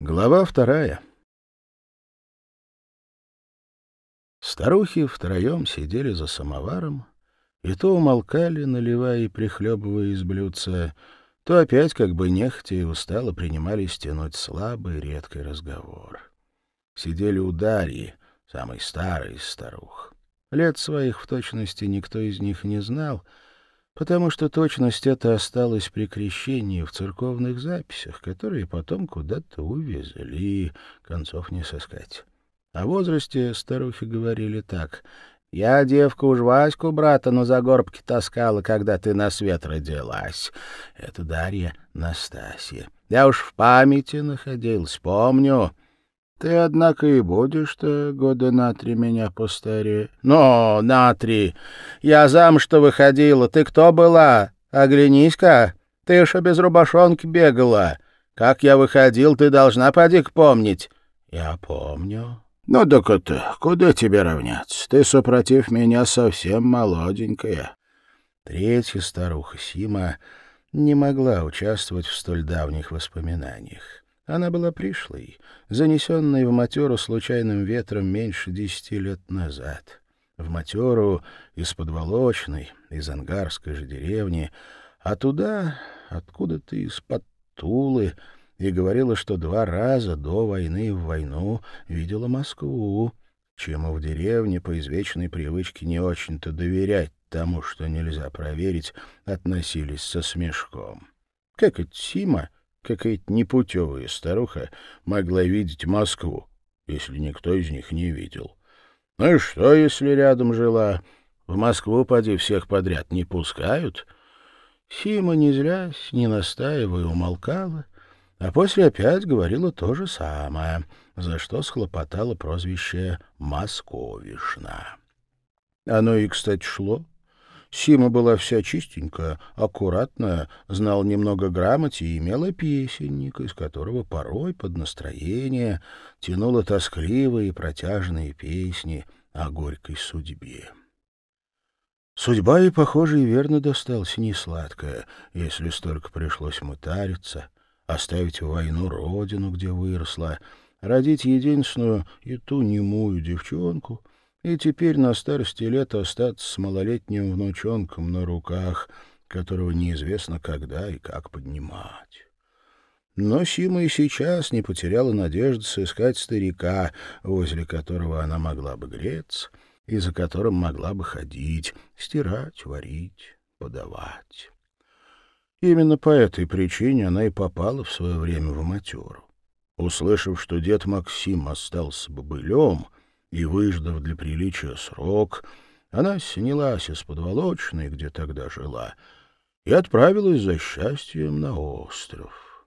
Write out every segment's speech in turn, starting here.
Глава вторая. Старухи втроем сидели за самоваром, и то умолкали, наливая и прихлебывая из блюдца, то опять, как бы нехотя и устало, принимались тянуть слабый, редкий разговор. Сидели у Дарьи, самой старой из старух. Лет своих в точности никто из них не знал — потому что точность эта осталась при крещении в церковных записях, которые потом куда-то увезли, концов не сыскать. О возрасте старухи говорили так. «Я, девка, уж Ваську брата на загорбке таскала, когда ты на свет родилась». Это Дарья Настасья. Я уж в памяти находилась, помню. Ты, однако, и будешь-то года на три меня постарее. Ну, на три. Я замуж-то выходила. Ты кто была? Оглянись-ка. Ты ж без рубашонки бегала. Как я выходил, ты должна поди помнить. Я помню. Ну, так это, куда тебе равняться? Ты, супротив меня, совсем молоденькая. Третья старуха Сима не могла участвовать в столь давних воспоминаниях. Она была пришлой, занесенной в матеру случайным ветром меньше десяти лет назад. В матеру из подволочной, из ангарской же деревни, а туда, откуда-то из-под Тулы, и говорила, что два раза до войны в войну видела Москву, чему в деревне по извечной привычке не очень-то доверять тому, что нельзя проверить, относились со смешком. Как это Сима Какая-то непутевая старуха могла видеть Москву, если никто из них не видел. Ну и что, если рядом жила? В Москву, поди, всех подряд не пускают. Сима, не злясь, не настаивая, умолкала, а после опять говорила то же самое, за что схлопотала прозвище «Московишна». Оно и, кстати, шло. Сима была вся чистенькая, аккуратная, знал немного грамоте и имела песенник, из которого порой под настроение тянула тоскливые и протяжные песни о горькой судьбе. Судьба ей, похоже, и верно досталась несладкая, если столько пришлось мытариться, оставить в войну родину, где выросла, родить единственную и ту немую девчонку — и теперь на старости лет остаться с малолетним внучонком на руках, которого неизвестно когда и как поднимать. Но Сима и сейчас не потеряла надежды сыскать старика, возле которого она могла бы греться и за которым могла бы ходить, стирать, варить, подавать. Именно по этой причине она и попала в свое время в матеру. Услышав, что дед Максим остался бобылем, и, выждав для приличия срок, она снялась из подволочной, где тогда жила, и отправилась за счастьем на остров.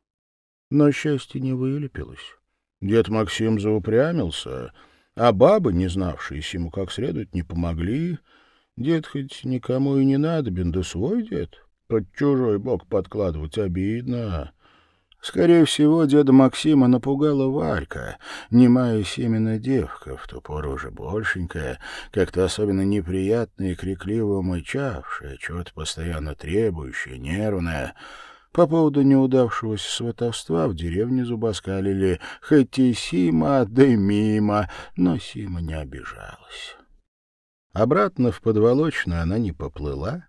Но счастье не вылепилось. Дед Максим заупрямился, а бабы, не знавшие ему как следует, не помогли. Дед хоть никому и не надобен, да свой дед. Под чужой бок подкладывать обидно. Скорее всего, деда Максима напугала Валька, немая семена девка, в ту пору уже большенькая, как-то особенно неприятная и крикливо мычавшая, чего-то постоянно требующая, нервная. По поводу неудавшегося сватовства в деревне зубоскалили «Хоть и Сима, да и мимо», но Сима не обижалась. Обратно в подволочную она не поплыла,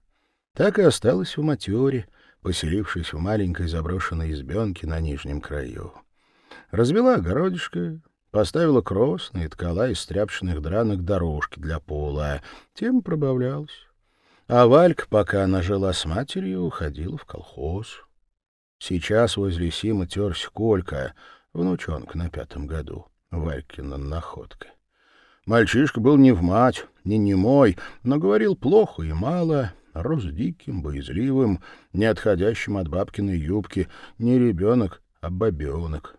так и осталась в матере, поселившись в маленькой заброшенной избенке на нижнем краю. Развела огородишко, поставила кросны и ткала из тряпочных дранок дорожки для пола, тем пробавлялась. А Валька, пока она жила с матерью, уходила в колхоз. Сейчас возле Сима терся Колька, внучонка на пятом году, Валькина находка. Мальчишка был не в мать, не немой, но говорил плохо и мало, рос диким, боязливым, не отходящим от бабкиной юбки, не ребенок, а бабенок.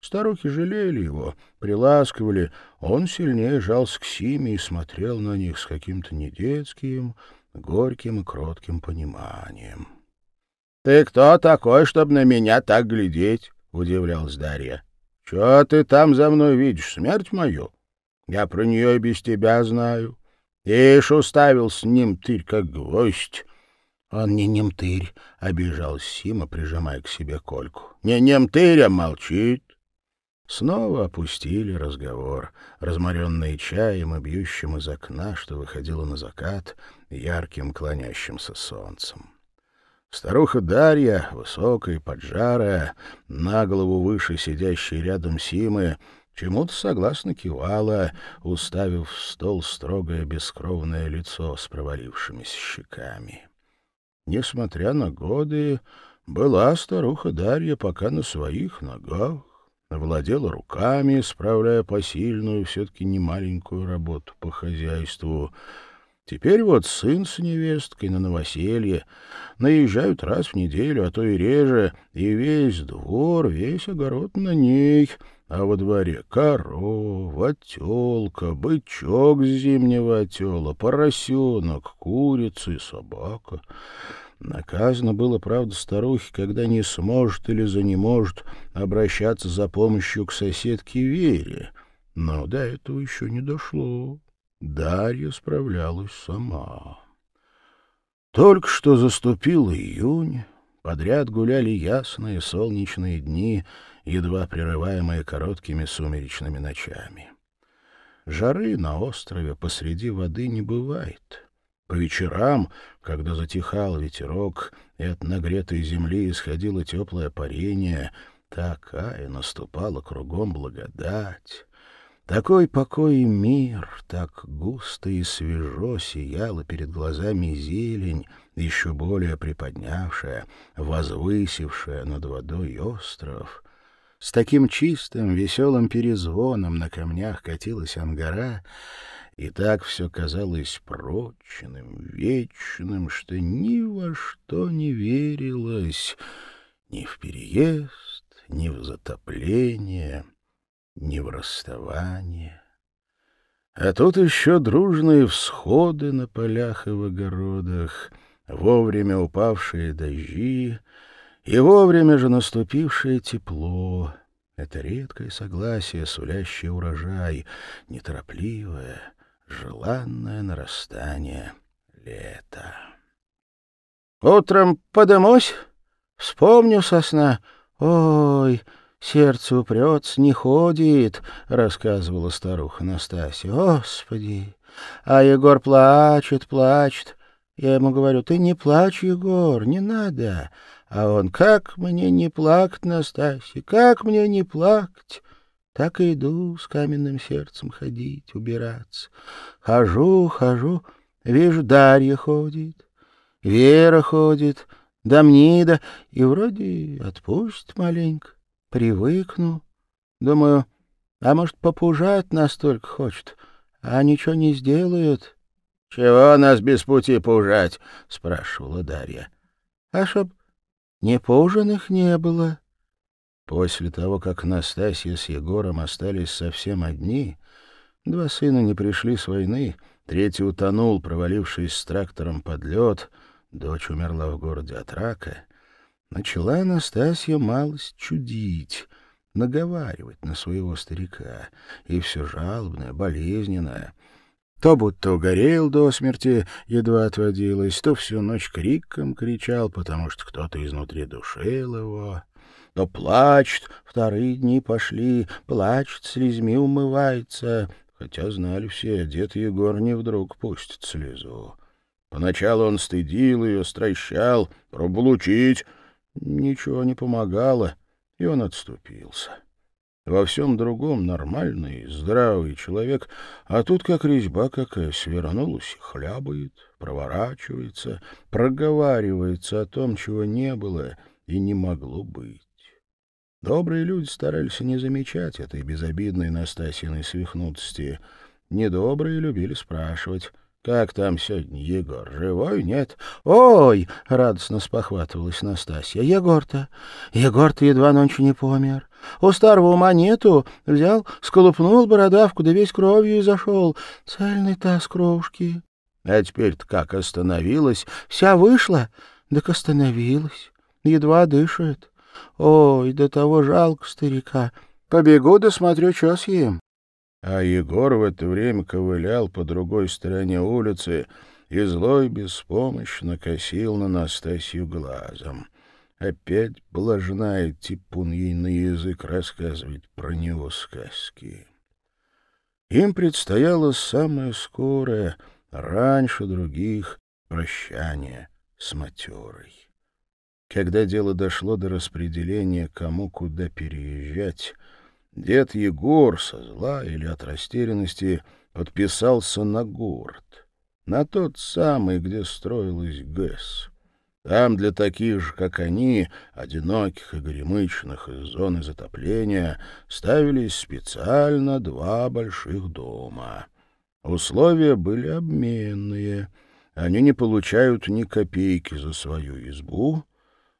Старухи жалели его, приласкивали, он сильнее жался к Симе и смотрел на них с каким-то недетским, горьким и кротким пониманием. — Ты кто такой, чтобы на меня так глядеть? — удивлялась Дарья. — Чего ты там за мной видишь, смерть мою? Я про нее и без тебя знаю. Ишь, уставил с ним тырь, как гвоздь. — Он не немтырь, — обижал Сима, прижимая к себе Кольку. — Не немтырь, а молчит. Снова опустили разговор, разморенные чаем и бьющим из окна, что выходило на закат, ярким клонящимся солнцем. Старуха Дарья, высокая, поджарая, на голову выше сидящей рядом Симы, чему-то согласно кивала, уставив в стол строгое бескровное лицо с провалившимися щеками. Несмотря на годы, была старуха Дарья пока на своих ногах, владела руками, справляя посильную, все-таки немаленькую работу по хозяйству. Теперь вот сын с невесткой на новоселье наезжают раз в неделю, а то и реже, и весь двор, весь огород на ней, а во дворе корова, телка, бычок с зимнего отела, поросенок, курица и собака — Наказано было, правда, старухе, когда не сможет или за не может обращаться за помощью к соседке Вере. Но до этого еще не дошло. Дарья справлялась сама. Только что заступил июнь, подряд гуляли ясные солнечные дни, едва прерываемые короткими сумеречными ночами. Жары на острове посреди воды не бывает — по вечерам, когда затихал ветерок, и от нагретой земли исходило теплое парение, такая наступала кругом благодать. Такой покой и мир, так густо и свежо сияла перед глазами зелень, еще более приподнявшая, возвысившая над водой остров. С таким чистым, веселым перезвоном на камнях катилась ангара, и так все казалось прочным, вечным, что ни во что не верилось, ни в переезд, ни в затопление, ни в расставание. А тут еще дружные всходы на полях и в огородах, вовремя упавшие дожди и вовремя же наступившее тепло. Это редкое согласие, сулящее урожай, неторопливое, желанное нарастание лета. Утром подымусь, вспомню сосна. Ой, сердце упрется, не ходит, — рассказывала старуха Настасья. Господи! А Егор плачет, плачет. Я ему говорю, ты не плачь, Егор, не надо. А он, как мне не плакать, Настасья, как мне не плакать? Так и иду с каменным сердцем ходить, убираться. Хожу, хожу, вижу, Дарья ходит, Вера ходит, Дамнида, и вроде отпустит маленько, привыкну. Думаю, а может, попужать нас только хочет, а ничего не сделают. — Чего нас без пути пужать? — спрашивала Дарья. — А чтоб непоуженных не было. После того, как Настасья с Егором остались совсем одни, два сына не пришли с войны, третий утонул, провалившись с трактором под лед, дочь умерла в городе от рака, начала Настасья малость чудить, наговаривать на своего старика, и все жалобное, болезненное. То будто угорел до смерти, едва отводилось, то всю ночь криком кричал, потому что кто-то изнутри душил его то плачет, вторые дни пошли, плачет, слезми умывается. Хотя знали все, дед Егор не вдруг пустит слезу. Поначалу он стыдил ее, стращал, пробовал Ничего не помогало, и он отступился. Во всем другом нормальный, здравый человек, а тут как резьба какая свернулась хлябает, проворачивается, проговаривается о том, чего не было и не могло быть. Добрые люди старались не замечать этой безобидной Настасьиной свихнутости. Недобрые любили спрашивать, «Как там сегодня Егор? Живой? Нет?» «Ой!» — радостно спохватывалась Настасья. «Егор-то! Егор-то едва ночью не помер. У старого ума нету. Взял, сколупнул бородавку, да весь кровью и зашел. Цельный таз кровушки». «А теперь-то как остановилась?» «Вся вышла, так остановилась. Едва дышит». Ой, до того жалко старика. Побегу да смотрю, что съем. А Егор в это время ковылял по другой стороне улицы и злой беспомощно косил на Настасью глазом. Опять блажная типун ей на язык рассказывать про него сказки. Им предстояло самое скорое, раньше других, прощание с матерой. Когда дело дошло до распределения, кому куда переезжать, дед Егор со зла или от растерянности подписался на город, на тот самый, где строилась ГЭС. Там для таких же, как они, одиноких и горемычных из зоны затопления, ставились специально два больших дома. Условия были обменные. Они не получают ни копейки за свою избу,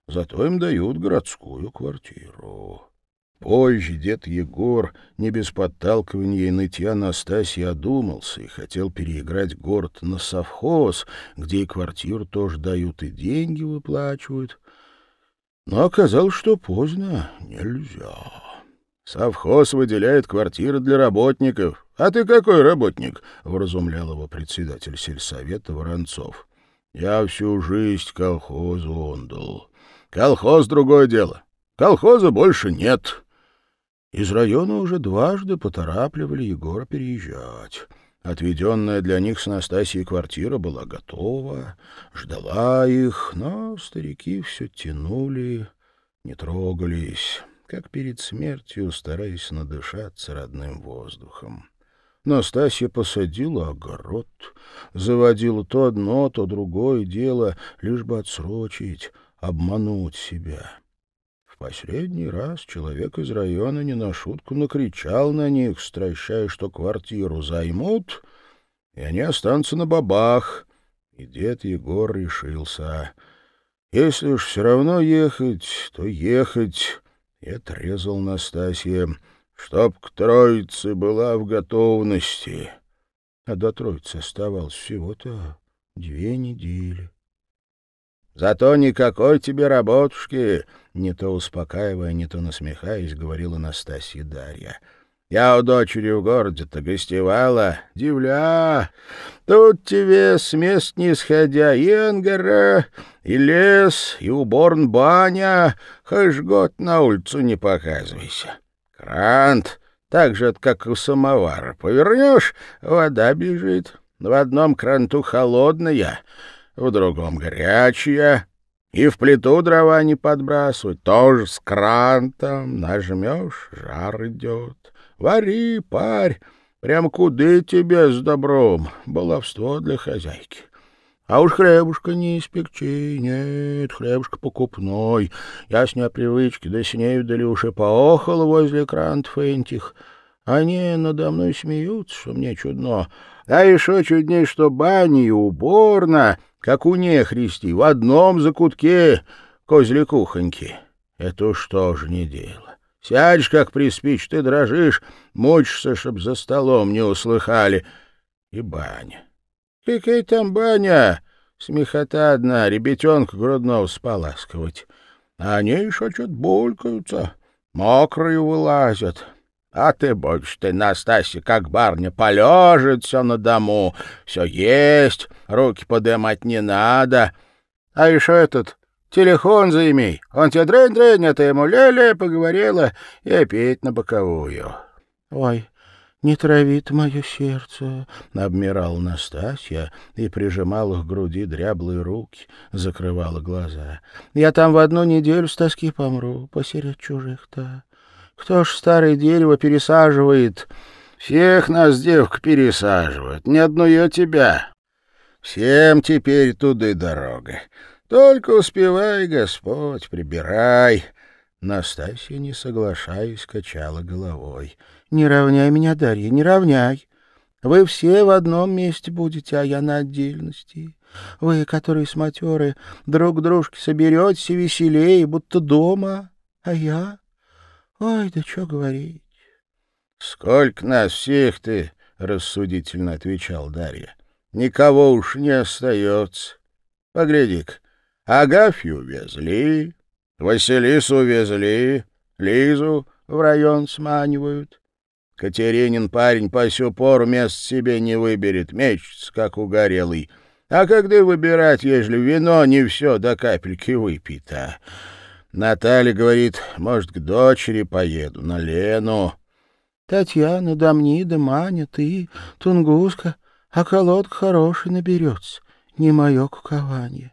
зато им дают городскую квартиру. Позже дед Егор, не без подталкивания и нытья Настасьи, одумался и хотел переиграть город на совхоз, где и квартиру тоже дают, и деньги выплачивают. Но оказалось, что поздно нельзя. Совхоз выделяет квартиры для работников. А ты какой работник? — вразумлял его председатель сельсовета Воронцов. — Я всю жизнь колхозу отдал. Колхоз — другое дело. Колхоза больше нет. Из района уже дважды поторапливали Егора переезжать. Отведенная для них с Настасьей квартира была готова, ждала их, но старики все тянули, не трогались, как перед смертью, стараясь надышаться родным воздухом. Настасья посадила огород, заводила то одно, то другое дело, лишь бы отсрочить, обмануть себя. Последний раз человек из района не на шутку накричал на них, стращая, что квартиру займут, и они останутся на бабах. И дед Егор решился. Если уж все равно ехать, то ехать. И отрезал Настасья, чтоб к троице была в готовности. А до троицы оставалось всего-то две недели. Зато никакой тебе работушки, не то успокаивая, не то насмехаясь, говорила Настасья Дарья. Я у дочери в городе-то гостевала. Дивля! Тут тебе с мест не сходя и ангара, и лес, и уборн баня. Хоть год на улицу не показывайся. Крант, так же, как у самовара. Повернешь — вода бежит. В одном кранту холодная, в другом горячая, и в плиту дрова не подбрасывать, тоже с крантом, нажмешь, жар идет. Вари, парь, прям куды тебе с добром, баловство для хозяйки. А уж хлебушка не испекчи, нет, хлебушка покупной. Я с непривычки до снею вдали уж поохал возле крантов этих. Они надо мной смеются, что мне чудно. А еще чудней, что бани и уборна как у нехристи, в одном закутке козли кухоньки. Это что ж не дело. Сядешь, как приспичь, ты дрожишь, мучишься, чтоб за столом не услыхали. И баня. Какая там баня? Смехота одна, ребятенка грудного споласкивать. А они еще что-то булькаются, мокрые вылазят. А ты больше ты, Настасья, как барня, полежит все на дому, все есть, руки подымать не надо. А еще этот телефон заимей, он тебе дрынь-дрынь, а ты ему ле-ле поговорила и опять на боковую. — Ой, не травит мое сердце, — обмирала Настасья и прижимала к груди дряблые руки, закрывала глаза. — Я там в одну неделю с тоски помру, посеред чужих-то. Кто ж старое дерево пересаживает? Всех нас, девка, пересаживают, не одну я тебя. Всем теперь туда и дорога. Только успевай, Господь, прибирай. Настасья, не соглашаясь, качала головой. — Не равняй меня, Дарья, не равняй. Вы все в одном месте будете, а я на отдельности. Вы, которые с матеры, друг дружке соберетесь и веселее, будто дома, а я... Ой, да что говорить. — Сколько нас всех ты, — рассудительно отвечал Дарья. — Никого уж не остается. Погляди-ка, Агафью увезли, Василису увезли, Лизу в район сманивают. Катеринин парень по сю пору мест себе не выберет, мечется, как угорелый. А когда выбирать, ежели вино не все до капельки выпито? Наталья говорит, может, к дочери поеду, на Лену. Татьяна, Дамнида, Маня, ты, Тунгуска, а колодка хороший наберется, не мое кукование.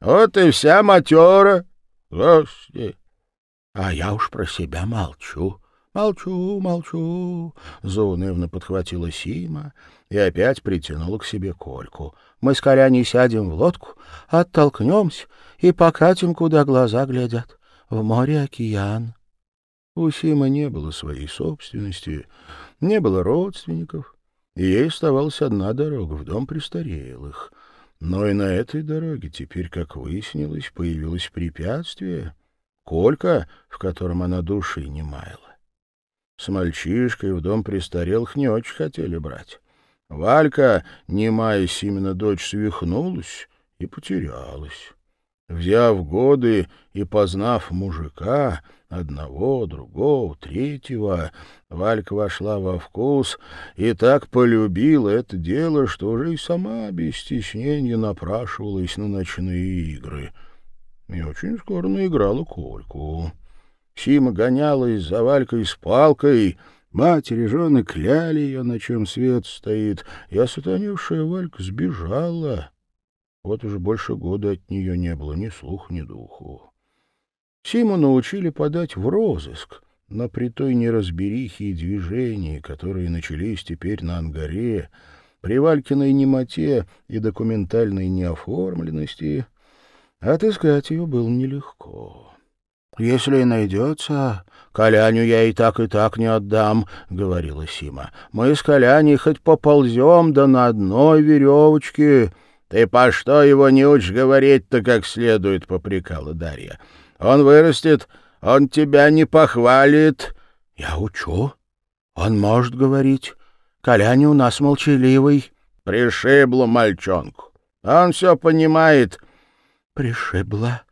Вот и вся матера. Господи! А я уж про себя молчу. Молчу, молчу, заунывно подхватила Сима и опять притянула к себе Кольку. Мы с Коляней сядем в лодку, оттолкнемся и покатим, куда глаза глядят. В море океан. У Симы не было своей собственности, не было родственников, и ей оставалась одна дорога в дом престарелых. Но и на этой дороге теперь, как выяснилось, появилось препятствие — Колька, в котором она души не маяла. С мальчишкой в дом престарелых не очень хотели брать. Валька, не маясь именно дочь, свихнулась и потерялась. Взяв годы и познав мужика, одного, другого, третьего, Валька вошла во вкус и так полюбила это дело, что уже и сама без стеснения напрашивалась на ночные игры. И очень скоро наиграла Кольку. Сима гонялась за Валькой с палкой, матери жены кляли ее, на чем свет стоит, и осатаневшая Валька сбежала. Вот уже больше года от нее не было ни слух, ни духу. Симу научили подать в розыск, но при той неразберихе и движении, которые начались теперь на ангаре, при Валькиной немоте и документальной неоформленности, отыскать ее было нелегко. «Если и найдется, Коляню я и так, и так не отдам», — говорила Сима. «Мы с Коляней хоть поползем, да на одной веревочке». «Ты по что его не учишь говорить-то как следует?» — попрекала Дарья. «Он вырастет, он тебя не похвалит». «Я учу. Он может говорить. Коляня у нас молчаливый». «Пришибло мальчонку. Он все понимает». «Пришибло».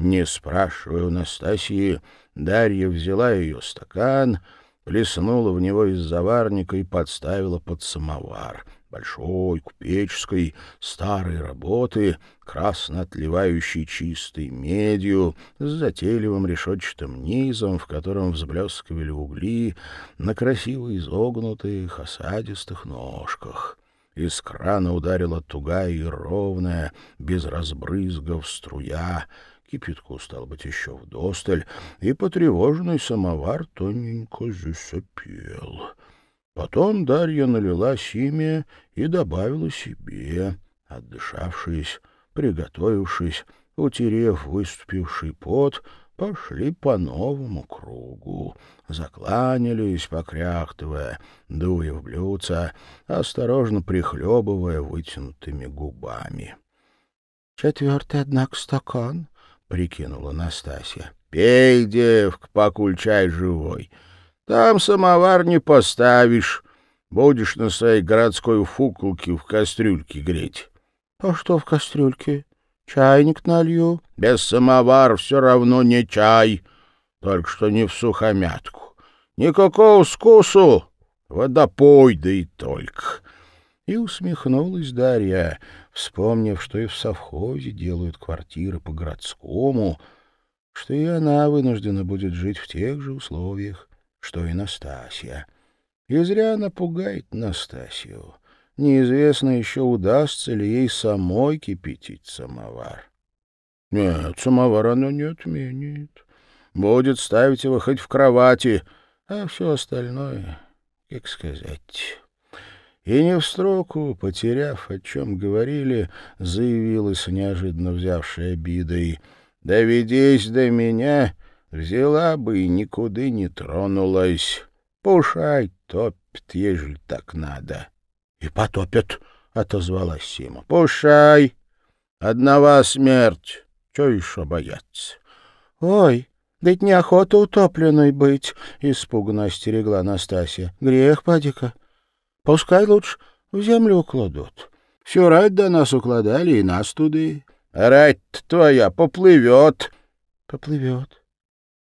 Не спрашивая у Настасьи, Дарья взяла ее стакан, плеснула в него из заварника и подставила под самовар — большой, купеческой, старой работы, красно отливающей чистой медью, с затейливым решетчатым низом, в котором взблескивали угли на красиво изогнутых, осадистых ножках. Из крана ударила тугая и ровная, без разбрызгов струя, кипятку, стал быть, еще вдосталь, и потревоженный самовар тоненько засопел. Потом Дарья налила Симе и добавила себе, отдышавшись, приготовившись, утерев выступивший пот, пошли по новому кругу. Закланялись, покряхтывая, дуя в блюдца, осторожно прихлебывая вытянутыми губами. — Четвертый, однако, стакан, — прикинула Настасья. — Пей, девка, покуль чай живой. Там самовар не поставишь. Будешь на своей городской фуколке в кастрюльке греть. — А что в кастрюльке? Чайник налью? — Без самовара все равно не чай, только что не в сухомятку. Никакого скусу, водопой, да и только. И усмехнулась Дарья, вспомнив, что и в совхозе делают квартиры по-городскому, что и она вынуждена будет жить в тех же условиях что и Настасья. И зря она пугает Настасью. Неизвестно еще, удастся ли ей самой кипятить самовар. Нет, самовар она не отменит. Будет ставить его хоть в кровати, а все остальное, как сказать... И не в строку, потеряв, о чем говорили, заявилась неожиданно взявшая обидой. «Доведись до меня, Взяла бы и никуда не тронулась. Пушай топит, ежели так надо. — И потопят, — отозвалась Сима. — Пушай. Одного смерть. Че еще бояться? — Ой, да ведь неохота утопленной быть, — испуганно остерегла Настасья. — Грех, падика. Пускай лучше в землю укладут. Всю рать до нас укладали, и нас туды. рать твоя поплывет. — Поплывет.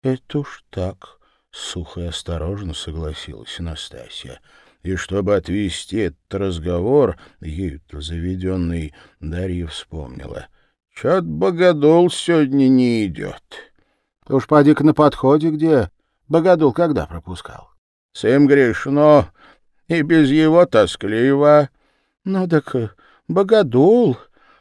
Это уж так, — сухо и осторожно согласилась Настасья. И чтобы отвести этот разговор, ею-то заведенный, Дарья вспомнила. Чё-то богодол сегодня не идет. Уж поди-ка на подходе где. Богодул когда пропускал? Сым грешно, и без его тоскливо. Ну так богодул,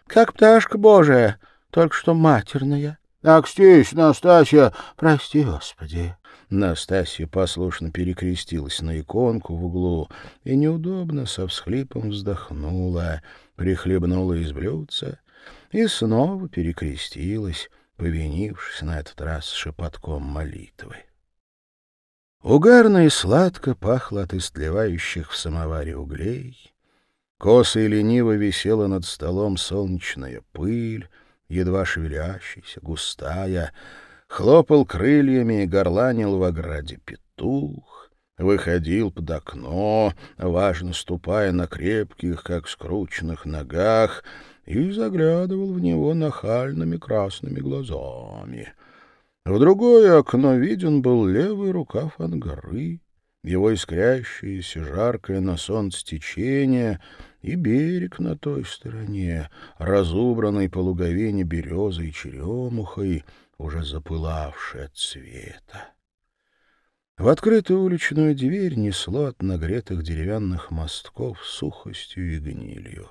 как пташка божия, только что матерная. Акстись, Настасья, прости, Господи. Настасья послушно перекрестилась на иконку в углу и неудобно со всхлипом вздохнула, прихлебнула из блюдца и снова перекрестилась, повинившись на этот раз шепотком молитвы. Угарно и сладко пахло от истлевающих в самоваре углей. Косо и лениво висела над столом солнечная пыль, едва шевелящаяся, густая, хлопал крыльями и горланил в ограде петух, выходил под окно, важно ступая на крепких, как скрученных ногах, и заглядывал в него нахальными красными глазами. В другое окно виден был левый рукав ангары, его искрящееся, жаркое на солнце течение и берег на той стороне, разубранный по луговине березой и черемухой, уже запылавший от света. В открытую уличную дверь несло от нагретых деревянных мостков сухостью и гнилью.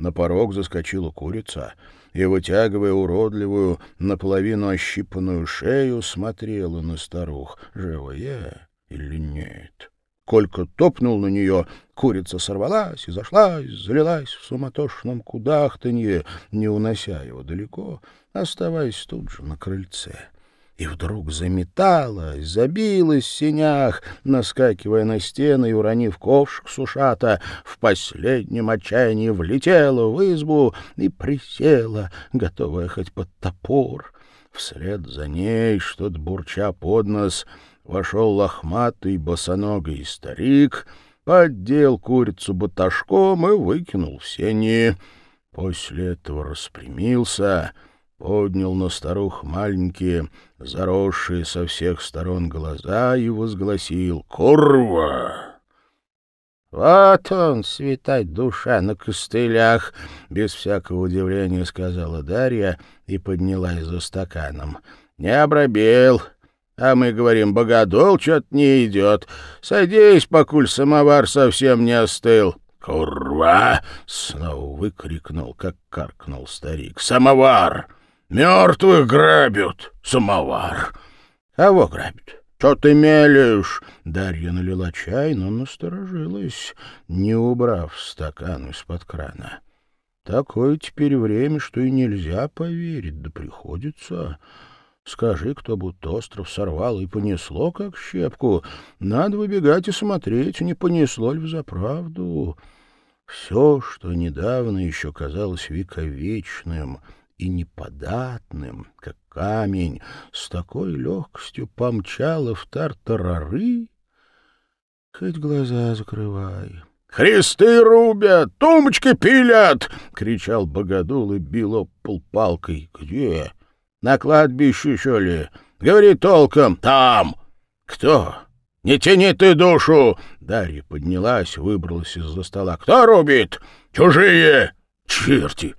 На порог заскочила курица и, вытягивая уродливую, наполовину ощипанную шею, смотрела на старух, живая или нет. Колька топнул на нее, курица сорвалась и зашлась, залилась в суматошном кудахтанье, не унося его далеко, оставаясь тут же на крыльце и вдруг заметалась, забилась в синях, наскакивая на стены и уронив ковшик сушата, в последнем отчаянии влетела в избу и присела, готовая хоть под топор. Вслед за ней, что-то бурча под нос, вошел лохматый босоногий старик, поддел курицу баташком и выкинул в сени. После этого распрямился — поднял на старух маленькие, заросшие со всех сторон глаза и возгласил «Курва!» «Вот он, светать душа на костылях!» — без всякого удивления сказала Дарья и поднялась за стаканом. «Не обрабел, а мы говорим, богодол что-то не идет. Садись, покуль самовар совсем не остыл». «Курва!» — снова выкрикнул, как каркнул старик. «Самовар!» Мертвых грабят, самовар. Кого грабят? Что ты мелешь? Дарья налила чай, но насторожилась, не убрав стакан из-под крана. Такое теперь время, что и нельзя поверить, да приходится. Скажи, кто будто остров сорвал и понесло, как щепку. Надо выбегать и смотреть, не понесло ли взаправду. Все, что недавно еще казалось вековечным — и неподатным, как камень, с такой легкостью помчала в тартарары, хоть глаза закрывай. «Христы рубят, тумбочки пилят!» — кричал Богодул и бил об пол палкой. «Где? На кладбище, что ли? Говори толком. Там! Кто? Не тяни ты душу!» Дарья поднялась, выбралась из-за стола. «Кто рубит? Чужие! Черти!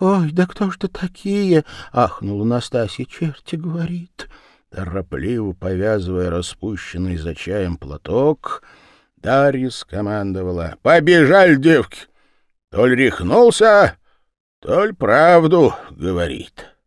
«Ой, да кто ж это такие?» — ахнула Настасья. «Черти, — говорит». Торопливо повязывая распущенный за чаем платок, Дарья скомандовала. «Побежали, девки! Толь рехнулся, толь правду говорит».